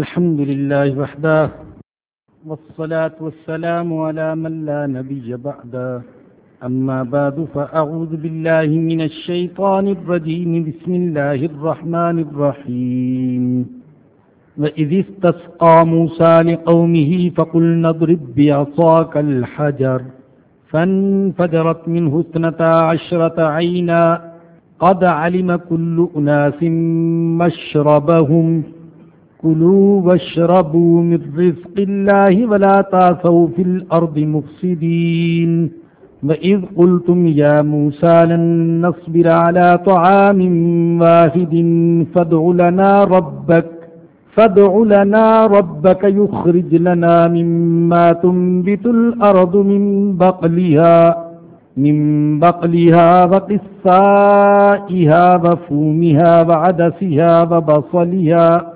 الحمد لله وحده، والصلاة والسلام على من لا نبي بعده. أما بعد، فأعوذ بالله من الشيطان الرجيم، بسم الله الرحمن الرحيم. وإذ استسقى موسى لقومه، فقلنا اضرب بعصاك الحجر، فانفجرت منه اثنتا عشرة عينا، قد علم كل أناس مشربهم. كلوا واشربوا من رزق الله ولا تعثوا في الأرض مفسدين وإذ قلتم يا موسى لن نصبر على طعام واحد فادع لنا ربك فادع لنا ربك يخرج لنا مما تنبت الأرض من بقلها من بقلها وقصائها وفومها وعدسها وبصلها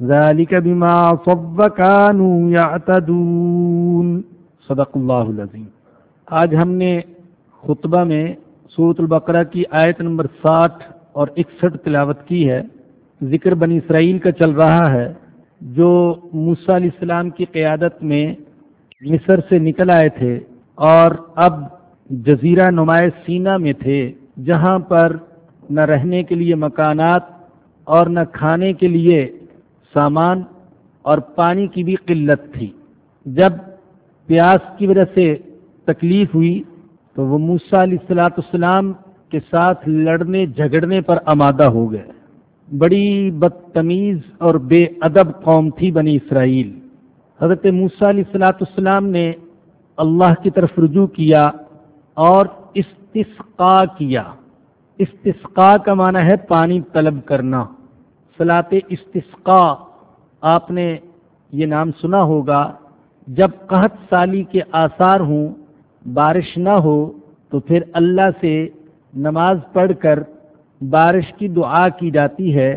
ذلك بما صب كانوا يعتدون. صدق اللہ العظیم. آج ہم نے خطبہ میں سورت البقرہ کی آیت نمبر ساٹھ اور اکسٹھ تلاوت کی ہے. ذکر بنی اسرائیل کا چل رہا ہے، جو موسیٰ علیہ السلام کی قیادت میں مصر سے نکل آئے تھے اور اب جزیرہ نمایاں سینا میں تھے، جہاں پر نہ رہنے کے لیے مکانات اور نہ کھانے کے لیے سامان اور پانی کی بھی قلت تھی۔ جب پیاس کی وجہ سے تکلیف ہوئی، تو وہ موسا علیہ السلاۃ السلام کے ساتھ لڑنے، جھگڑنے پر آمادہ ہو گئے۔ بڑی بدتمیز اور بے ادب قوم تھی بنی اسرائیل۔ حضرت موسا علیہ السلاۃ السلام نے اللہ کی طرف رجوع کیا اور استسقا کیا۔ استسقا کا معنی ہے پانی طلب کرنا۔ صلاط استسقا آپ نے یہ نام سنا ہوگا۔ جب قحط سالی کے آثار ہوں، بارش نہ ہو، تو پھر اللہ سے نماز پڑھ کر بارش کی دعا کی جاتی ہے۔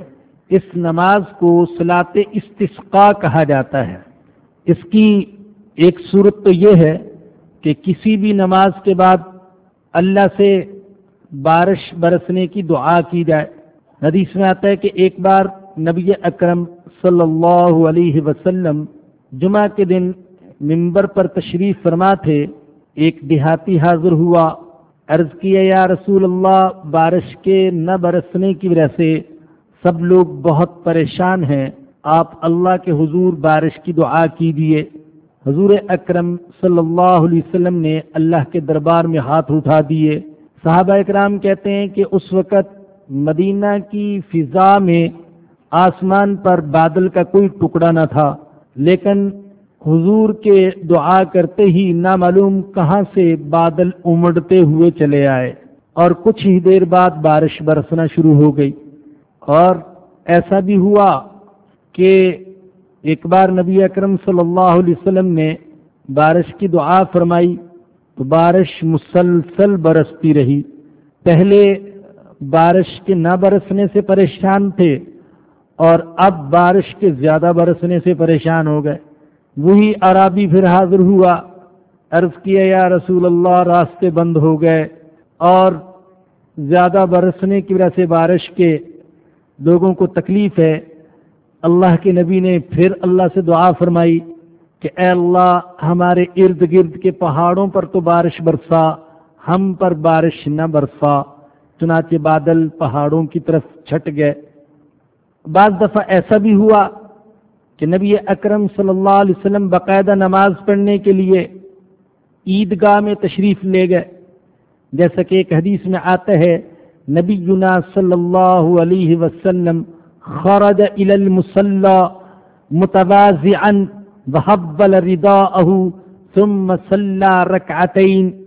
اس نماز کو صلاط استسقا کہا جاتا ہے۔ اس کی ایک صورت تو یہ ہے کہ کسی بھی نماز کے بعد اللہ سے بارش برسنے کی دعا کی جائے۔ حدیث میں آتا ہے کہ ایک بار نبی اکرم صلی اللہ علیہ وسلم جمعہ کے دن ممبر پر تشریف فرما تھے، ایک دیہاتی حاضر ہوا، عرض کیا، یا رسول اللہ، بارش کے نہ برسنے کی وجہ سے سب لوگ بہت پریشان ہیں، آپ اللہ کے حضور بارش کی دعا کیجیے حضور اکرم صلی اللہ علیہ وسلم نے اللہ کے دربار میں ہاتھ اٹھا دیے۔ صحابہ اکرام کہتے ہیں کہ اس وقت مدینہ کی فضا میں آسمان پر بادل کا کوئی ٹکڑا نہ تھا، لیکن حضور کے دعا کرتے ہی نامعلوم کہاں سے بادل امڑتے ہوئے چلے آئے اور کچھ ہی دیر بعد بارش برسنا شروع ہو گئی۔ اور ایسا بھی ہوا کہ ایک بار نبی اکرم صلی اللہ علیہ وسلم نے بارش کی دعا فرمائی تو بارش مسلسل برستی رہی۔ پہلے بارش کے نہ برسنے سے پریشان تھے اور اب بارش کے زیادہ برسنے سے پریشان ہو گئے۔ وہی عرابی پھر حاضر ہوا۔ عرض کیا، یا رسول اللہ، راستے بند ہو گئے اور زیادہ برسنے کی وجہ سے بارش کے لوگوں کو تکلیف ہے۔ اللہ کے نبی نے پھر اللہ سے دعا فرمائی کہ، اے اللہ، ہمارے ارد گرد کے پہاڑوں پر تو بارش برسا، ہم پر بارش نہ برسا۔ چنانچہ بادل پہاڑوں کی طرف چھٹ گئے۔ بعض دفعہ ایسا بھی ہوا کہ نبی اکرم صلی اللہ علیہ وسلم باقاعدہ نماز پڑھنے کے لیے عیدگاہ میں تشریف لے گئے۔ جیسا کہ ایک حدیث میں آتا ہے نبی صلی اللہ علیہ وسلم خرج الى المصلى متوازعا وحبل رداءه ثم صلى ركعتين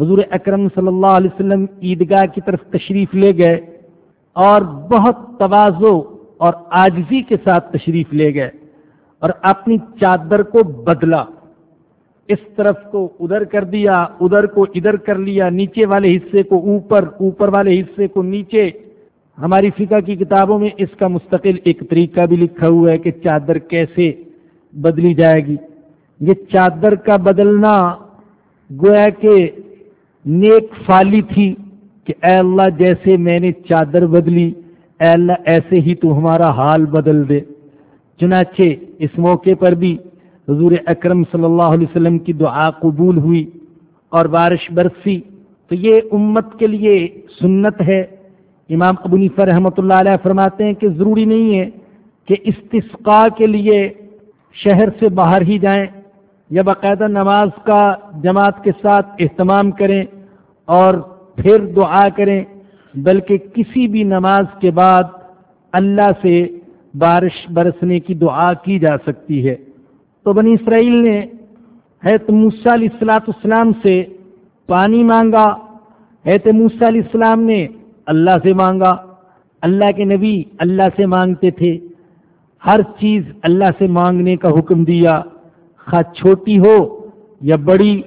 حضور اکرم صلی اللہ علیہ وسلم عیدگاہ کی طرف تشریف لے گئے اور بہت توازو اور آجزی کے ساتھ تشریف لے گئے اور اپنی چادر کو بدلا۔ اس طرف کو ادھر کر دیا، ادھر کو ادھر کر لیا، نیچے والے حصے کو اوپر اوپر والے حصے کو نیچے۔ ہماری فقہ کی کتابوں میں اس کا مستقل ایک طریقہ بھی لکھا ہوا ہے کہ چادر کیسے بدلی جائے گی۔ یہ چادر کا بدلنا گویا کہ نیک فالی تھی کہ اے اللہ جیسے میں نے چادر بدلی، اے اللہ ایسے ہی تو ہمارا حال بدل دے۔ چنانچہ اس موقع پر بھی حضور اکرم صلی اللہ علیہ وسلم کی دعا قبول ہوئی اور بارش برسی۔ تو یہ امت کے لیے سنت ہے۔ امام ابو نیفا رحمۃ اللہ علیہ فرماتے ہیں کہ ضروری نہیں ہے کہ استثقاء کے لیے شہر سے باہر ہی جائیں۔ یا باقاعدہ نماز کا جماعت کے ساتھ اہتمام کریں اور پھر دعا کریں، بلکہ کسی بھی نماز کے بعد اللہ سے بارش برسنے کی دعا کی جا سکتی ہے۔ تو بنی اسرائیل نے حیرت موسیٰ علیہ السلاۃ السلام سے پانی مانگا۔ حیرت موسیٰ علیہ السلام نے اللہ سے مانگا۔ اللہ کے نبی اللہ سے مانگتے تھے۔ ہر چیز اللہ سے مانگنے کا حکم دیا۔ خواہ چھوٹی ہو یا بڑی،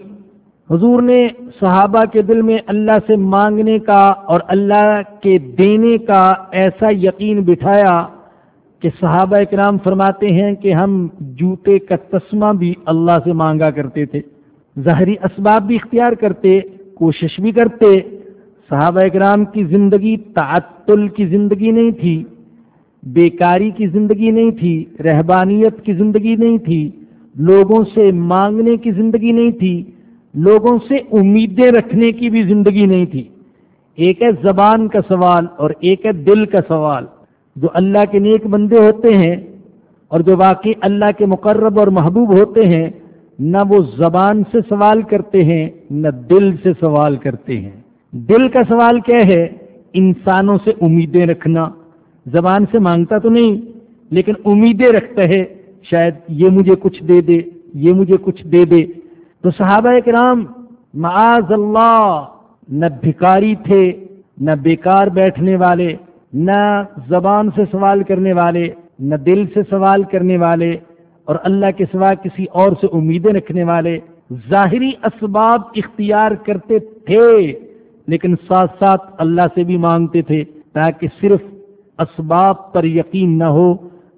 حضور نے صحابہ کے دل میں اللہ سے مانگنے کا اور اللہ کے دینے کا ایسا یقین بٹھایا کہ صحابہ اکرام فرماتے ہیں کہ ہم جوتے کا تسمہ بھی اللہ سے مانگا کرتے تھے، ظاہری اسباب بھی اختیار کرتے، کوشش بھی کرتے۔ صحابہ اکرام کی زندگی تعطل کی زندگی نہیں تھی، بیکاری کی زندگی نہیں تھی، رہبانیت کی زندگی نہیں تھی۔ لوگوں سے مانگنے کی زندگی نہیں تھی، لوگوں سے امیدیں رکھنے کی بھی زندگی نہیں تھی۔ ایک ہے زبان کا سوال اور ایک ہے دل کا سوال۔ جو اللہ کے نیک بندے ہوتے ہیں اور جو واقعی اللہ کے مقرب اور محبوب ہوتے ہیں، نہ وہ زبان سے سوال کرتے ہیں، نہ دل سے سوال کرتے ہیں۔ دل کا سوال کیا ہے؟ انسانوں سے امیدیں رکھنا۔ زبان سے مانگتا تو نہیں، لیکن امیدیں رکھتا ہے۔ شاید یہ مجھے کچھ دے دے، یہ مجھے کچھ دے دے۔ تو صحابہ کرام معاذ اللہ، نہ بھکاری تھے، نہ بیکار بیٹھنے والے، نہ زبان سے سوال کرنے والے، نہ دل سے سوال کرنے والے، اور اللہ کے سوا کسی اور سے امیدیں رکھنے والے۔ ظاہری اسباب اختیار کرتے تھے، لیکن ساتھ ساتھ اللہ سے بھی مانگتے تھے، تاکہ صرف اسباب پر یقین نہ ہو۔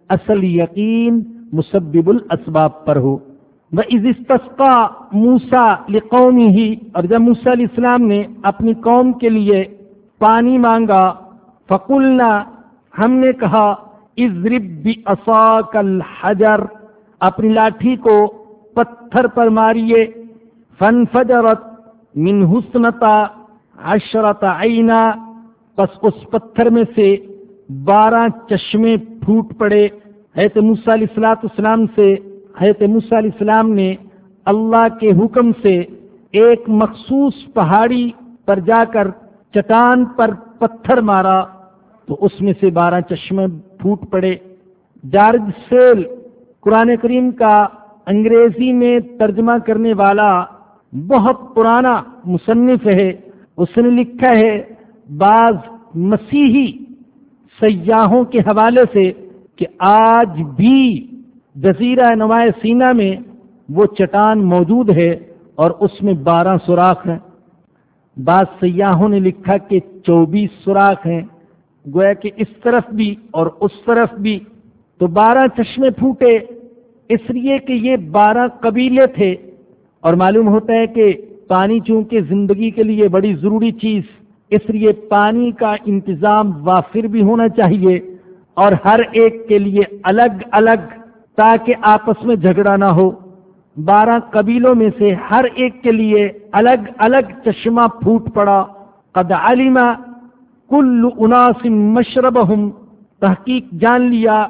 اصل یقین مسبب الاسباب پر ہو۔ وہ عزتسقا موسا قومی ہی اور جب موسا علیہ السلام نے اپنی قوم کے لیے پانی مانگا، فقلنا، ہم نے کہا ازرب کل حجر اپنی لاٹھی کو پتھر پر ماریے فن فجرت من حسنتا عشرت عینا بس اس پتھر میں سے بارہ چشمے پھوٹ پڑے۔ حیرت موسیٰ علیہ السلاۃ السلام سے حیرت موسیٰ علیہ السلام نے اللہ کے حکم سے ایک مخصوص پہاڑی پر جا کر چٹان پر پتھر مارا تو اس میں سے بارہ چشمے پھوٹ پڑے۔ جارج سیل، قرآن کریم کا انگریزی میں ترجمہ کرنے والا بہت پرانا مصنف ہے۔ اس نے لکھا ہے، بعض مسیحی سیاحوں کے حوالے سے کہ آج بھی جزیرہ نمایاں سینا میں وہ چٹان موجود ہے اور اس میں بارہ سوراخ ہیں۔ بعض سیاحوں نے لکھا کہ چوبیس سوراخ ہیں۔ گویا کہ اس طرف بھی اور اس طرف بھی۔ تو بارہ چشمے پھوٹے۔ اس لیے کہ یہ بارہ قبیلے تھے۔ اور معلوم ہوتا ہے کہ پانی چونکہ زندگی کے لیے بڑی ضروری چیز، اس لیے پانی کا انتظام وافر بھی ہونا چاہیے۔ اور ہر ایک کے لیے الگ الگ تاکہ آپس میں جھگڑا نہ ہو۔ بارہ قبیلوں میں سے ہر ایک کے لیے الگ الگ چشمہ پھوٹ پڑا۔ قد علما کل اناس مشرب تحقیق جان لیا۔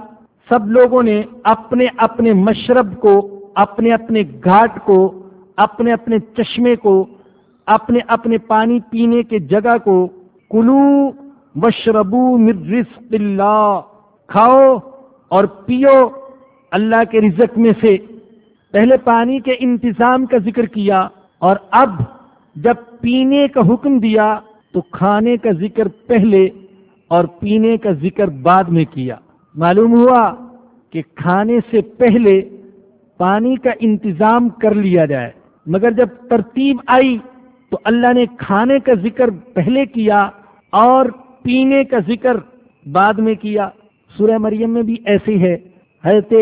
سب لوگوں نے اپنے اپنے مشرب کو، اپنے اپنے گھاٹ کو، اپنے اپنے چشمے کو، اپنے اپنے پانی پینے کے جگہ کو کلو مشربو رزق اللہ۔ کھاؤ اور پیو اللہ کے رزق میں سے۔ پہلے پانی کے انتظام کا ذکر کیا اور اب جب پینے کا حکم دیا تو کھانے کا ذکر پہلے اور پینے کا ذکر بعد میں کیا۔ معلوم ہوا کہ کھانے سے پہلے پانی کا انتظام کر لیا جائے۔ مگر جب ترتیب آئی تو اللہ نے کھانے کا ذکر پہلے کیا اور پینے کا ذکر بعد میں کیا۔ سورہ مریم میں بھی ایسی ہے۔ حضرت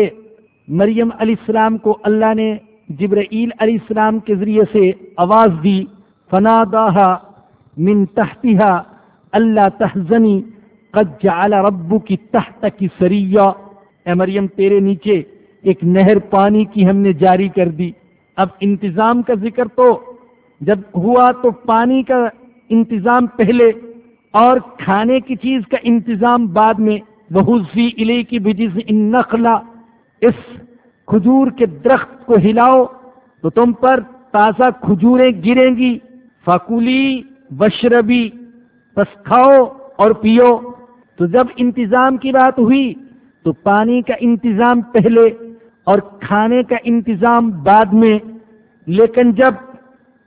مریم علیہ السلام کو اللہ نے جبرائیل علیہ السلام کے ذریعے سے آواز دی فنا داہا من تحتها اللہ تحزنی قد جعل ربو کی تحت کی سریا اے مریم، تیرے نیچے ایک نہر پانی کی ہم نے جاری کر دی۔ اب انتظام کا ذکر تو، جب ہوا تو پانی کا انتظام پہلے اور کھانے کی چیز کا انتظام بعد میں۔ بہوزی علی کی بجی سے نخلا اس کھجور کے درخت کو ہلاؤ تو تم پر تازہ کھجوریں گریں گی۔ فکولی بشربی بس کھاؤ اور پیو۔ تو جب انتظام کی بات ہوئی تو پانی کا انتظام پہلے اور کھانے کا انتظام بعد میں۔ لیکن جب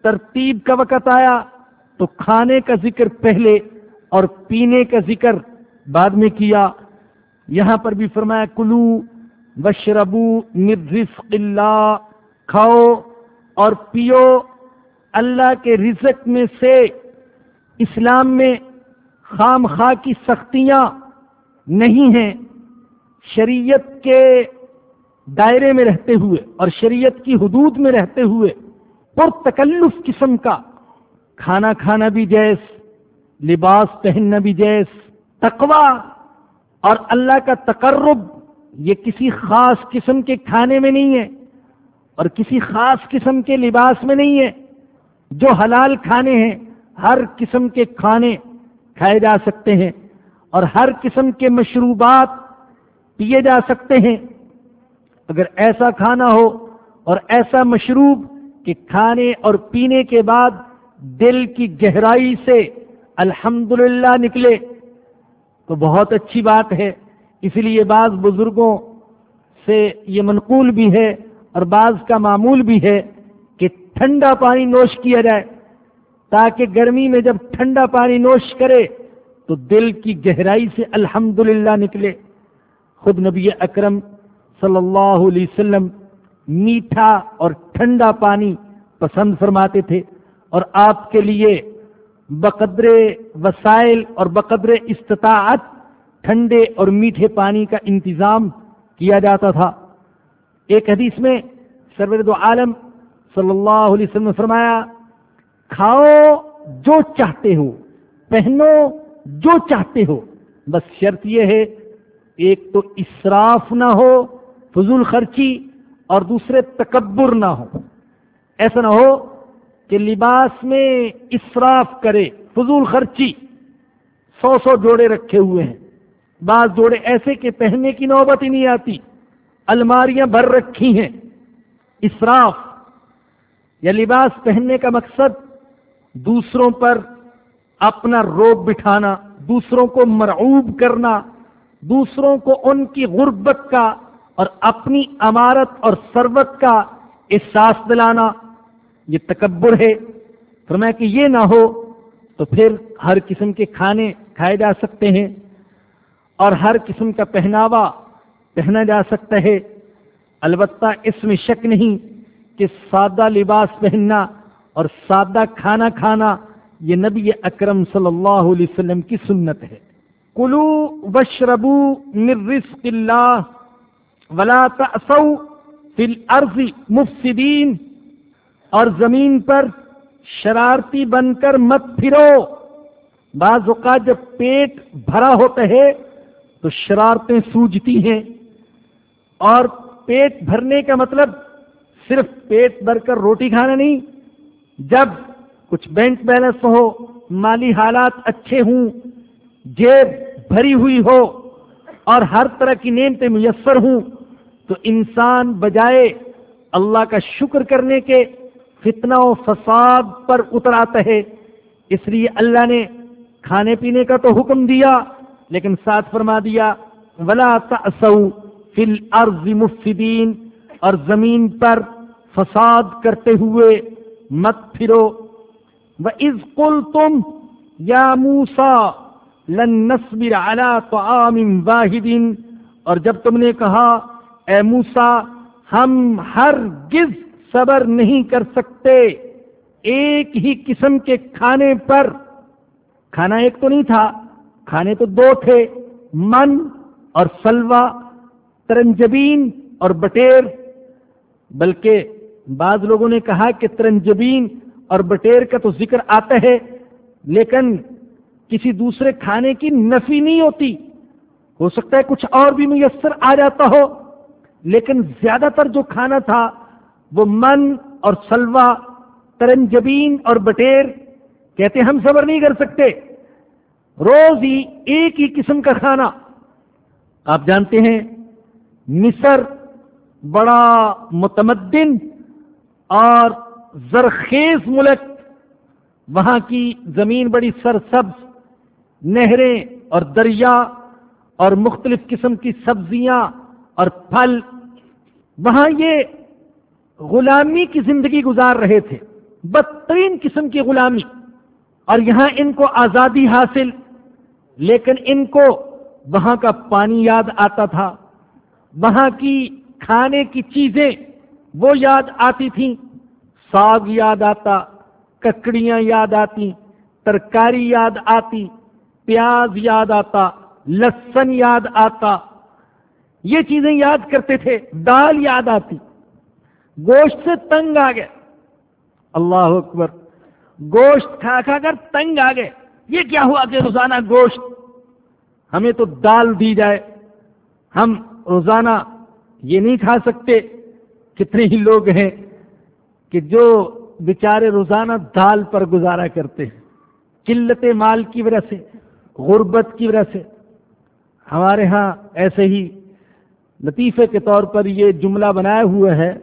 ترتیب کا وقت آیا تو کھانے کا ذکر پہلے اور پینے کا ذکر بعد میں کیا۔ یہاں پر بھی فرمایا، کلو بشربو رزق اللہ، کھاؤ اور پیو اللہ کے رزق میں سے اسلام میں خام خواہ کی سختیاں نہیں ہیں، شریعت کے دائرے میں رہتے ہوئے اور شریعت کی حدود میں رہتے ہوئے پر تکلف قسم کا، کھانا کھانا بھی جیس، لباس پہننا بھی جیس تقوا اور اللہ کا تقرب یہ کسی خاص قسم کے کھانے میں نہیں ہے اور کسی خاص قسم کے لباس میں نہیں ہے جو حلال کھانے ہیں، ہر قسم کے کھانے کھائے جا سکتے ہیں اور ہر قسم کے مشروبات پیے جا سکتے ہیں۔ اگر ایسا کھانا ہو اور ایسا مشروب کہ کھانے اور پینے کے بعد دل کی گہرائی سے الحمد نکلے تو بہت اچھی بات ہے۔ اس لیے بعض بزرگوں سے یہ منقول بھی ہے اور بعض کا معمول بھی ہے کہ ٹھنڈا پانی نوش کیا جائے۔ تاکہ گرمی میں جب ٹھنڈا پانی نوش کرے تو دل کی گہرائی سے الحمد نکلے۔ خود نبی اکرم صلی اللہ علیہ وسلم میٹھا اور ٹھنڈا پانی پسند فرماتے تھے اور آپ کے لیے بقدر وسائل اور بقدر استطاعت ٹھنڈے اور میٹھے پانی کا انتظام کیا جاتا تھا۔ ایک حدیث میں سرور دو عالم صلی اللہ علیہ وسلم نے فرمایا، کھاؤ جو چاہتے ہو، پہنو جو چاہتے ہو۔ بس شرط یہ ہے، ایک تو اسراف نہ ہو، فضول خرچی، اور دوسرے تکبر نہ ہو۔ ایسا نہ ہو کہ لباس میں اسراف کرے، فضول خرچی، سو سو جوڑے رکھے ہوئے ہیں۔ بعض جوڑے ایسے کہ پہننے کی نوبت ہی نہیں آتی، الماریاں بھر رکھی ہیں۔ اسراف، یا لباس پہننے کا مقصد، دوسروں پر اپنا روب بٹھانا، دوسروں کو مرعوب کرنا، دوسروں کو ان کی غربت کا اور اپنی امارت اور سروت کا احساس دلانا۔ یہ تکبر ہے۔ فرمایا کہ یہ نہ ہو تو پھر ہر قسم کے کھانے کھائے جا سکتے ہیں اور ہر قسم کا پہناوا پہنا جا سکتا ہے۔ البتہ اس میں شک نہیں کہ سادہ لباس پہننا اور سادہ کھانا کھانا یہ نبی اکرم صلی اللہ علیہ وسلم کی سنت ہے۔ کلو وشربو رزق اللہ ولا فی الارض مفسدین۔ اور زمین پر شرارتی بن کر مت پھرو۔ بعض اوقات جب پیٹ بھرا ہوتا ہے تو شرارتیں سوجتی ہیں۔ اور پیٹ بھرنے کا مطلب صرف پیٹ بھر کر روٹی کھانا نہیں، جب کچھ بینک بیلنس ہو، مالی حالات اچھے ہوں، جیب بھری ہوئی ہو، اور ہر طرح کی نعمتیں میسر ہوں، تو انسان بجائے اللہ کا شکر کرنے کے فتنہ و فساد پر اتر ہے۔ اس لیے اللہ نے کھانے پینے کا تو حکم دیا، لیکن ساتھ فرما دیا، ولا تأسو فی الارض مفسدین اور زمین پر فساد کرتے ہوئے مت پھرو۔ و از کل تم یا موسا لن نصبر على طعام واحد۔ اور جب تم نے کہا، اے موسا ہم ہر گز صبر نہیں کر سکتے۔ ایک ہی قسم کے کھانے پر۔ کھانا ایک تو نہیں تھا، کھانے تو دو تھے۔ من اور سلوا ترنجبین اور بٹیر۔ بلکہ بعض لوگوں نے کہا کہ ترنجبین اور بٹیر کا تو ذکر آتا ہے، لیکن کسی دوسرے کھانے کی نفی نہیں ہوتی۔ ہو سکتا ہے کچھ اور بھی میسر آ جاتا ہو، لیکن زیادہ تر جو کھانا تھا وہ من اور سلوا ترنجبین اور بٹیر کہتے ہم صبر نہیں کر سکتے۔ روز ہی ایک ہی قسم کا کھانا۔ آپ جانتے ہیں، مصر بڑا متمدن اور زرخیز ملک۔ وہاں کی زمین بڑی سرسبز، نہریں اور دریا اور مختلف قسم کی سبزیاں اور پھل۔ وہاں یہ غلامی کی زندگی گزار رہے تھے، بدترین قسم کی غلامی۔ اور یہاں ان کو آزادی حاصل، لیکن ان کو وہاں کا پانی یاد آتا تھا۔ وہاں کی کھانے کی چیزیں وہ یاد آتی تھیں۔ ساگ یاد آتا، ککڑیاں یاد آتی، ترکاری یاد آتی، پیاز یاد آتا لسن یاد آتا۔ یہ چیزیں یاد کرتے تھے، دال یاد آتی۔ گوشت سے تنگ آ گئے اللہ اکبر۔ گوشت کھا کھا کر تنگ آ گئے یہ کیا ہوا کہ روزانہ گوشت ہمیں تو دال دی جائے؟ ہم روزانہ یہ نہیں کھا سکتے۔ کتنے ہی لوگ ہیں کہ جو بیچارے روزانہ دال پر گزارا کرتے ہیں۔ قلت مال کی وجہ سے، غربت کی وجہ سے۔ ہمارے ہاں ایسے ہی لطیفے کے طور پر یہ جملہ بنائے ہوئے ہے۔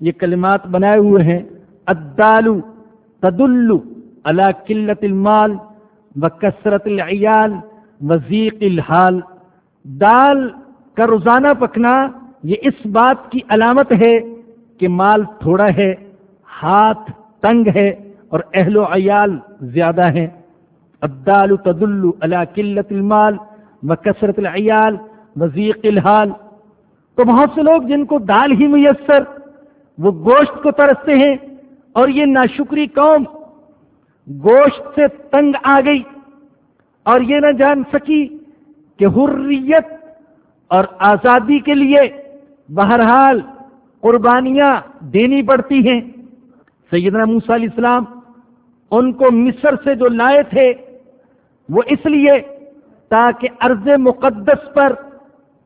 یہ کلمات بنائے ہوئے ہیں ادالو تدلو اللہ قلت المال و کثرت العیال وزیق الحال۔ دال کا روزانہ پکنا، یہ اس بات کی علامت ہے کہ مال تھوڑا ہے، ہاتھ تنگ ہے اور اہل و عیال زیادہ ہیں۔ ابدال تدل اللہ قلت المال و کثرت العیال وزیق الحال۔ تو بہت سے لوگ جن کو دال ہی میسر وہ گوشت کو ترستے ہیں اور یہ ناشکری قوم گوشت سے تنگ آ گئی اور یہ نہ جان سکی کہ حریت اور آزادی کے لیے بہرحال قربانیاں دینی پڑتی ہیں۔ سیدنا موسیٰ علیہ السلام ان کو مصر سے جو لائے تھے، وہ اس لیے تاکہ عرض مقدس پر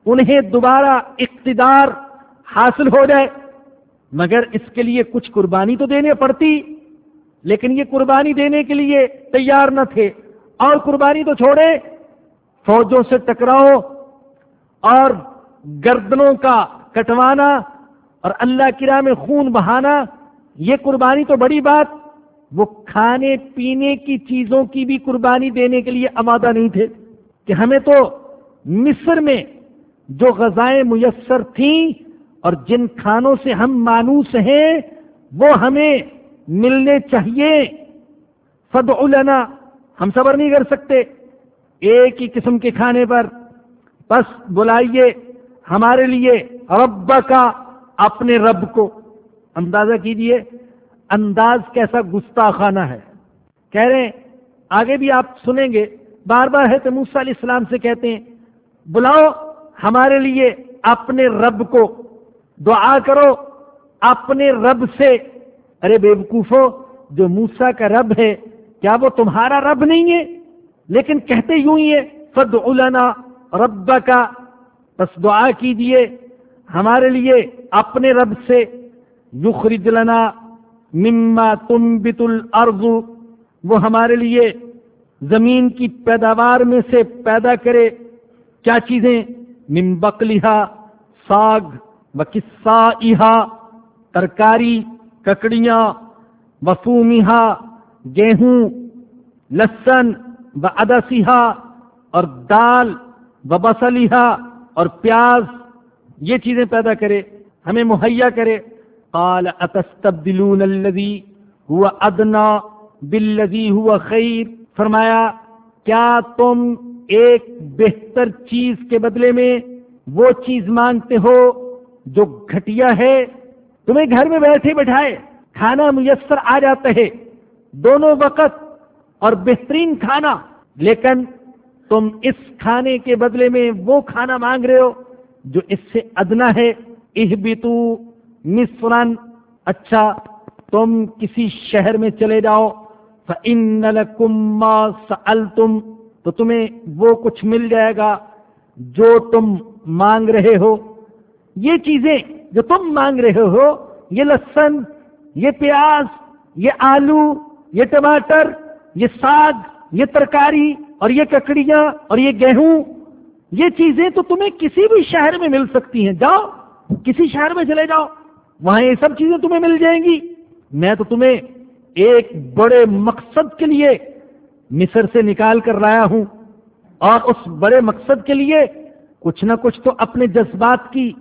انہیں دوبارہ اقتدار حاصل ہو جائے۔ مگر اس کے لیے کچھ قربانی تو دینے پڑتی، لیکن یہ قربانی دینے کے لیے تیار نہ تھے۔ اور قربانی تو چھوڑے، فوجوں سے ٹکراؤ اور گردنوں کا کٹوانا اور اللہ کی راہ میں خون بہانا، یہ قربانی تو بڑی بات، وہ کھانے پینے کی چیزوں کی بھی قربانی دینے کے لیے آمادہ نہیں تھے۔ کہ ہمیں تو مصر میں جو غذائیں میسر تھیں اور جن کھانوں سے ہم مانوس ہیں، وہ ہمیں ملنے چاہیے۔ فد لنا۔ ہم صبر نہیں کر سکتے۔ ایک ہی قسم کے کھانے پر۔ بس بلائیے ہمارے لیے رب کا اپنے رب کو۔ اندازہ کیجیے، انداز کیسا گستاخانہ ہے۔ کہہ رہے ہیں، آگے بھی آپ سنیں گے۔ بار بار ہے موسیٰ علیہ السلام سے کہتے ہیں، بلاؤ ہمارے لیے اپنے رب کو۔ دعا کرو اپنے رب سے۔ ارے بے وقوفو جو موسا کا رب ہے، کیا وہ تمہارا رب نہیں ہے؟ لیکن کہتے یوں ہی ہے فد النا رب کا بس دعا کیجیے ہمارے لیے اپنے رب سے۔ یخرج لنا مما تم بت الارض۔ وہ ہمارے لیے زمین کی پیداوار میں سے پیدا کرے۔ کیا چیزیں؟ نمبکلیہ ساگ۔ و ترکاری، ککڑیاں وفومیہ گیہوں، لسن و ادسیہ اور دال و بسلیہ اور پیاز، یہ چیزیں پیدا کرے، ہمیں مہیا کرے۔ قال، اتستبدلون الذي هو ادنا بالذي هو خیر فرمایا، کیا تم ایک بہتر چیز کے بدلے میں وہ چیز مانگتے ہو جو گھٹیا ہے، تمہیں گھر میں بیٹھے بٹھائے، کھانا میسر آ جاتا ہے۔ دونوں وقت اور بہترین کھانا۔ لیکن تم اس کھانے کے بدلے میں وہ کھانا مانگ رہے ہو جو اس سے ادنا ہے۔ اہبتو مصرن۔ اچھا تم کسی شہر میں چلے جاؤ۔ فَإِنَّ لَكُمْ مَا سَأَلْتُمْ۔ تو تمہیں وہ کچھ مل جائے گا جو تم مانگ رہے ہو۔ یہ چیزیں جو تم مانگ رہے ہو، یہ لسن، یہ پیاز، یہ آلو، یہ ٹماٹر، یہ ساگ، یہ ترکاری اور یہ ککڑیاں اور یہ گیہوں، یہ چیزیں تو تمہیں کسی بھی شہر میں مل سکتی ہیں۔ جاؤ، کسی شہر میں چلے جاؤ، وہاں یہ سب چیزیں تمہیں مل جائیں گی۔ میں تو تمہیں ایک بڑے مقصد کے لیے مصر سے نکال کر لایا ہوں اور اس بڑے مقصد کے لیے کچھ نہ کچھ تو اپنے جذبات کی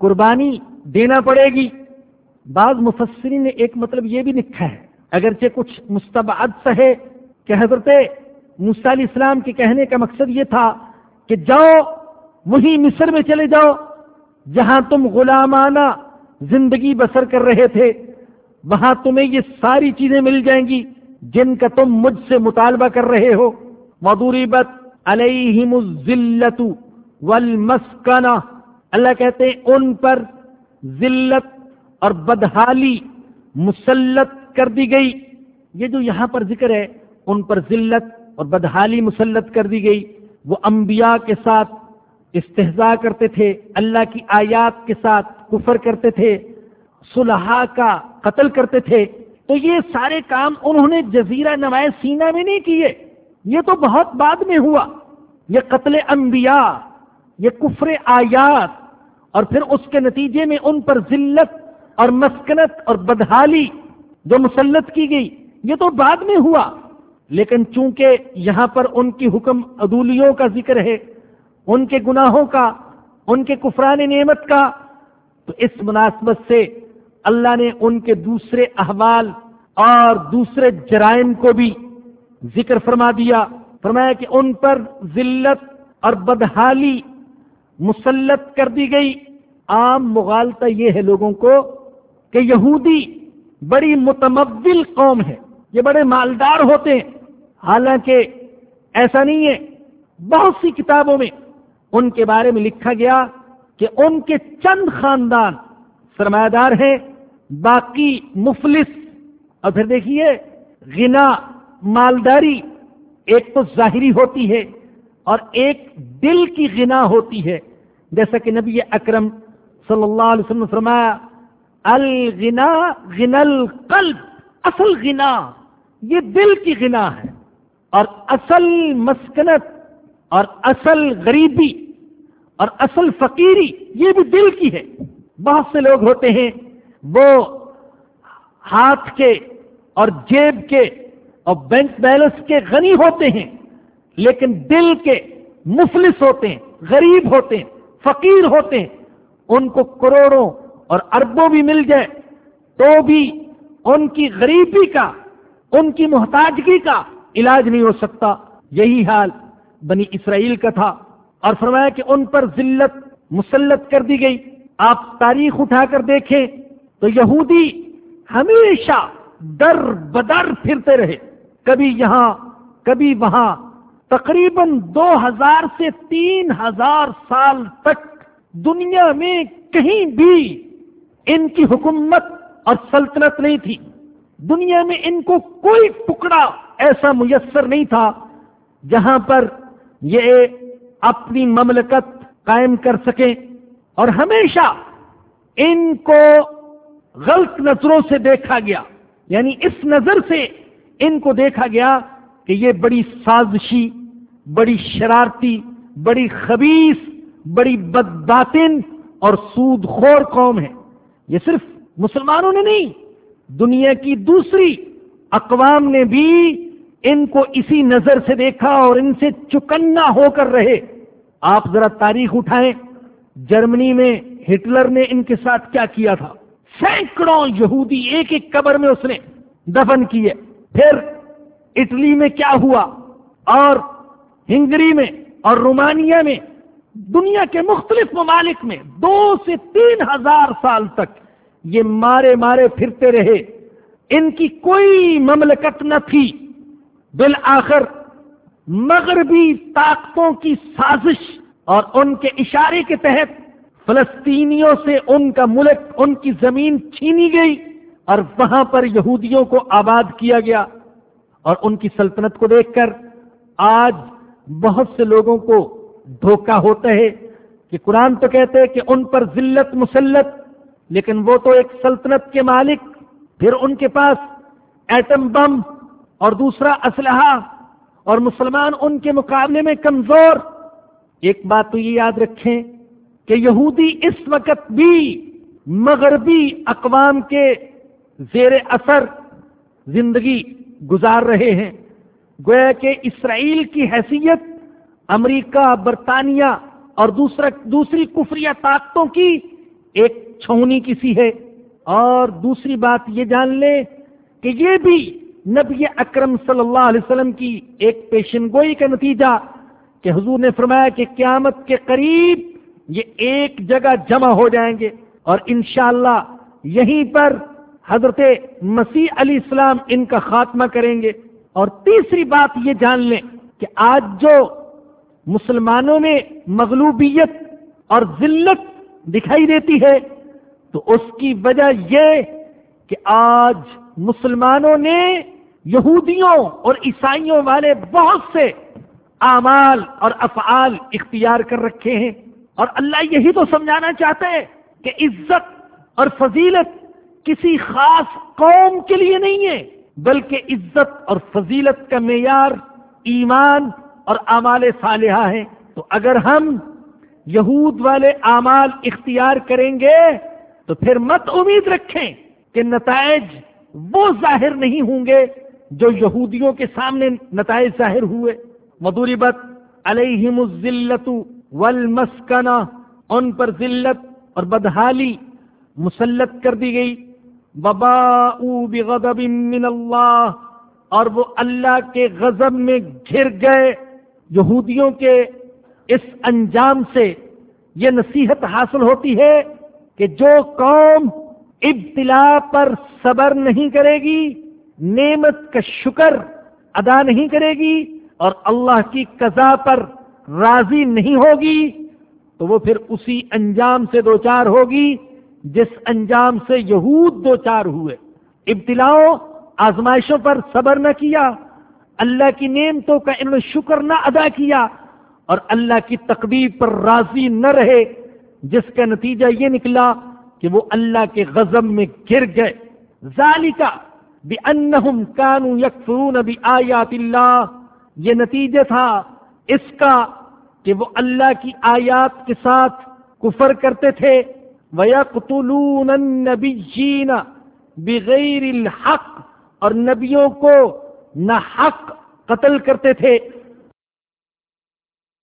قربانی دینا پڑے گی۔ بعض مفسرین نے ایک مطلب یہ بھی لکھا ہے، اگرچہ کچھ مستبعد سا ہے کہ حضرت علیہ السلام کے کہنے کا مقصد یہ تھا کہ جاؤ وہی مصر میں چلے جاؤ، جہاں تم غلامانہ زندگی بسر کر رہے تھے۔ وہاں تمہیں یہ ساری چیزیں مل جائیں گی جن کا تم مجھ سے مطالبہ کر رہے ہو۔ مدوری بت علیہم الزلت والمسکنہ اللہ کہتے ہیں ان پر ذلت اور بدحالی مسلط کر دی گئی۔ یہ جو یہاں پر ذکر ہے، ان پر ذلت اور بدحالی مسلط کر دی گئی۔ وہ انبیاء کے ساتھ استحضاء کرتے تھے، اللہ کی آیات کے ساتھ کفر کرتے تھے، صلحاء کا قتل کرتے تھے۔ تو یہ سارے کام انہوں نے جزیرہ نمائے سینا میں نہیں کیے۔ یہ تو بہت بعد میں ہوا۔ یہ قتل انبیاء، یہ کفر آیات اور پھر اس کے نتیجے میں ان پر ذلت اور مسکنت اور بدحالی جو مسلط کی گئی، یہ تو بعد میں ہوا۔ لیکن چونکہ یہاں پر ان کی حکم عدولیوں کا ذکر ہے، ان کے گناہوں کا، ان کے کفران نعمت کا، تو اس مناسبت سے اللہ نے ان کے دوسرے احوال اور دوسرے جرائم کو بھی ذکر فرما دیا۔ فرمایا کہ ان پر ذلت اور بدحالی مسلط کر دی گئی۔ عام مغالطہ یہ ہے لوگوں کو کہ یہودی بڑی متمول قوم ہے۔ یہ بڑے مالدار ہوتے ہیں۔ حالانکہ ایسا نہیں ہے، بہت سی کتابوں میں ان کے بارے میں لکھا گیا کہ ان کے چند خاندان سرمایہ دار ہیں، باقی مفلس۔ اور پھر دیکھیے، غنا، مالداری ایک تو ظاہری ہوتی ہے اور ایک دل کی غنا ہوتی ہے۔ جیسا کہ نبی اکرم صلی اللہ علیہ وسلم فرمایا، الغنا غنا القلب، اصل غنا، یہ دل کی غنا ہے، اور اصل مسکنت، اور اصل غریبی، اور اصل فقیری، یہ بھی دل کی ہے۔ بہت سے لوگ ہوتے ہیں، وہ ہاتھ کے اور جیب کے اور بینک بیلنس کے غنی ہوتے ہیں، لیکن دل کے مفلس ہوتے ہیں، غریب ہوتے ہیں۔ فقیر ہوتے ہیں، ان کو کروڑوں اور اربوں بھی مل جائے، تو بھی ان کی غریبی کا، ان کی محتاجگی کا علاج نہیں ہو سکتا۔ یہی حال بنی اسرائیل کا تھا۔ اور فرمایا کہ ان پر ذلت مسلط کر دی گئی۔ آپ تاریخ اٹھا کر دیکھیں تو یہودی ہمیشہ در بدر پھرتے رہے۔ کبھی یہاں، کبھی وہاں۔ تقریباً دو ہزار سے تین ہزار سال تک دنیا میں کہیں بھی ان کی حکومت اور سلطنت نہیں تھی۔ دنیا میں ان کو کوئی ٹکڑا ایسا میسر نہیں تھا جہاں پر یہ اپنی مملکت قائم کر سکیں۔ اور ہمیشہ ان کو غلط نظروں سے دیکھا گیا۔ یعنی اس نظر سے ان کو دیکھا گیا کہ یہ بڑی سازشی بڑی شرارتی، بڑی خبیص بڑی بدباطن اور سود خور قوم ہے۔ یہ صرف مسلمانوں نے نہیں، دنیا کی دوسری اقوام نے بھی ان کو اسی نظر سے دیکھا اور ان سے چکنا ہو کر رہے۔ آپ ذرا تاریخ اٹھائیں، جرمنی میں ہٹلر نے ان کے ساتھ کیا کیا تھا؟ سینکڑوں یہودی ایک ایک قبر میں اس نے دفن کیے۔ پھر اٹلی میں کیا ہوا؟ اور ہنگری میں اور رومانیہ میں، دنیا کے مختلف ممالک میں دو سے تین ہزار سال تک یہ مارے مارے پھرتے رہے۔ ان کی کوئی مملکت نہ تھی۔ بالآخر مغربی طاقتوں کی سازش اور ان کے اشارے کے تحت فلسطینیوں سے ان کا ملک، ان کی زمین چھینی گئی اور وہاں پر یہودیوں کو آباد کیا گیا۔ اور ان کی سلطنت کو دیکھ کر آج بہت سے لوگوں کو دھوکہ ہوتا ہے کہ قرآن تو کہتے ہیں کہ ان پر ذلت مسلط، لیکن وہ تو ایک سلطنت کے مالک، پھر ان کے پاس ایٹم بم اور دوسرا اسلحہ، اور مسلمان ان کے مقابلے میں کمزور۔ ایک بات تو یہ یاد رکھیں کہ یہودی اس وقت بھی مغربی اقوام کے زیر اثر زندگی گزار رہے ہیں۔ گویا کہ اسرائیل کی حیثیت، امریکہ، برطانیہ اور دوسرا، دوسری کفری طاقتوں کی ایک چھونی کسی ہے۔ اور دوسری بات یہ جان لیں کہ یہ بھی نبی اکرم صلی اللہ علیہ وسلم کی ایک پیشن گوئی کا نتیجہ کہ حضور نے فرمایا کہ قیامت کے قریب یہ ایک جگہ جمع ہو جائیں گے۔ اور انشاءاللہ یہیں پر حضرت مسیح علیہ السلام ان کا خاتمہ کریں گے۔ اور تیسری بات یہ جان لیں کہ آج جو مسلمانوں میں مغلوبیت اور ذلت دکھائی دیتی ہے، تو اس کی وجہ یہ کہ آج مسلمانوں نے یہودیوں اور عیسائیوں والے بہت سے اعمال اور افعال اختیار کر رکھے ہیں۔ اور اللہ یہی تو سمجھانا چاہتے ہیں کہ عزت اور فضیلت کسی خاص قوم کے لیے نہیں ہے۔ بلکہ عزت اور فضیلت کا معیار ایمان اور اعمال صالحہ ہیں۔ تو اگر ہم یہود والے اعمال اختیار کریں گے، تو پھر مت امید رکھیں کہ نتائج وہ ظاہر نہیں ہوں گے جو یہودیوں کے سامنے نتائج ظاہر ہوئے۔ مدوری بت علیہم الزلت والمسکنہ، ان پر ذلت اور بدحالی مسلط کر دی گئی۔ ببا بغضب من اللہ اور وہ اللہ کے غضب میں گھر گئے یہودیوں کے اس انجام سے یہ نصیحت حاصل ہوتی ہے کہ جو قوم ابتلا پر صبر نہیں کرے گی، نعمت کا شکر ادا نہیں کرے گی اور اللہ کی قضا پر راضی نہیں ہوگی، تو وہ پھر اسی انجام سے دو چار ہوگی۔ جس انجام سے یہود دو چار ہوئے۔ ابتلاؤں، آزمائشوں پر صبر نہ کیا، اللہ کی نعمتوں کا انہوں نے شکر نہ ادا کیا اور اللہ کی تقبیر پر راضی نہ رہے، جس کا نتیجہ یہ نکلا کہ وہ اللہ کے غزم میں گر گئے۔ ذالکا بأنہم کانو یکفرون بآیات اللہ۔ یہ نتیجہ تھا اس کا کہ وہ اللہ کی آیات کے ساتھ کفر کرتے تھے۔ وَيَقْتُلُونَ النَّبِيِّينَ بِغَيْرِ الْحَقِّ اور نبیوں کو نہ حق قتل کرتے تھے۔